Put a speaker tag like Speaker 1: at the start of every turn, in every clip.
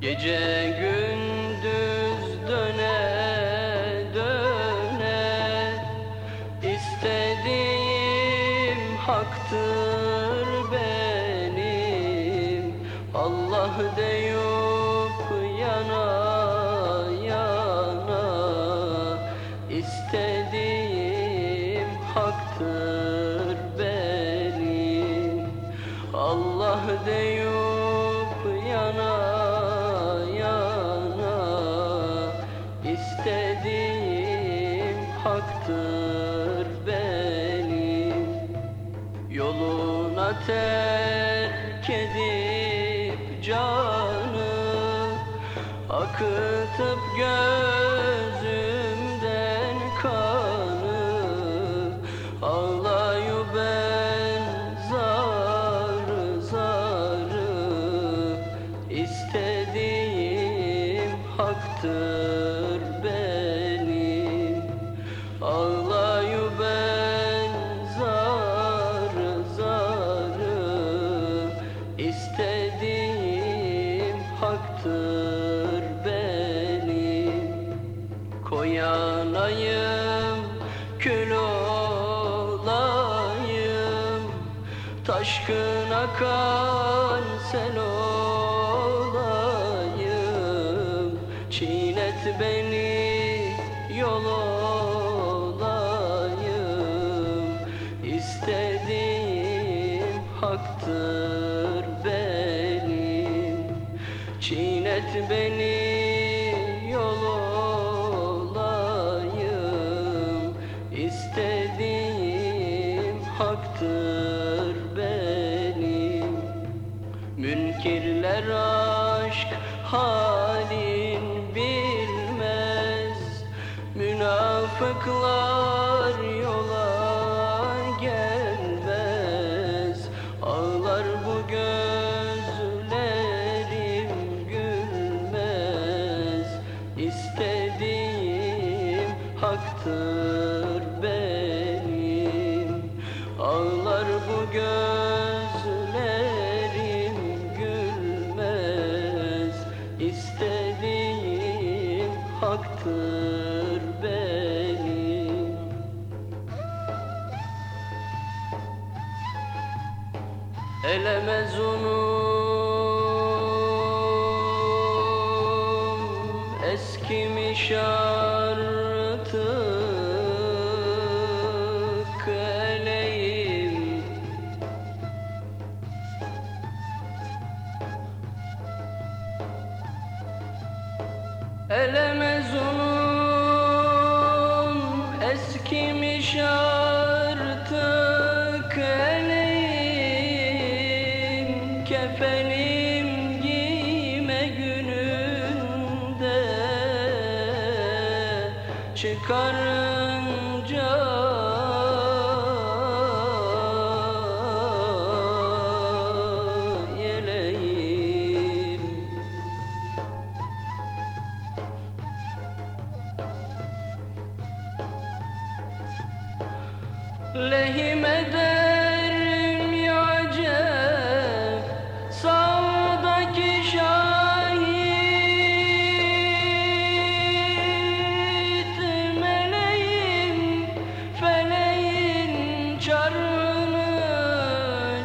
Speaker 1: Gece gündüz döne döne istediğim haktır benim. Allah deyip yana yana istediğim haktır benim. Allah deyip istediğim haktır benim. Yoluna terk edip canı Akıtıp gözümden kanı. Ağlayu ben zarı zarı İstediğim haktır Koyanayım kül olayım. Taşkın akan sel olayım. Çiğnet beni yol olayım. İstediğim haktır benim. Çiğnet beni yol olayım Münkirler aşk halin bilmez. Münafıklar yola gelmez. Ağlar bu gözlerim gülmez. İstediğim haktır eskimiş artık eleğim Elemez unum eskimiş artık eleğim Kefenim Çıkarınca yeleğim. Lehim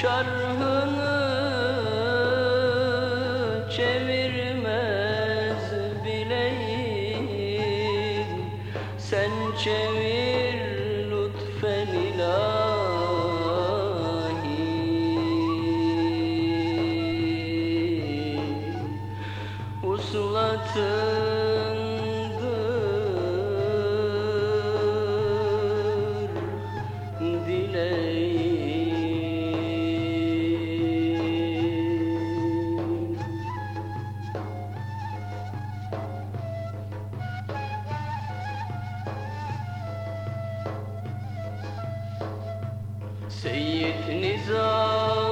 Speaker 1: çarhını çevirmez bileyim Sen çevir lütfen Seyyid Nizam.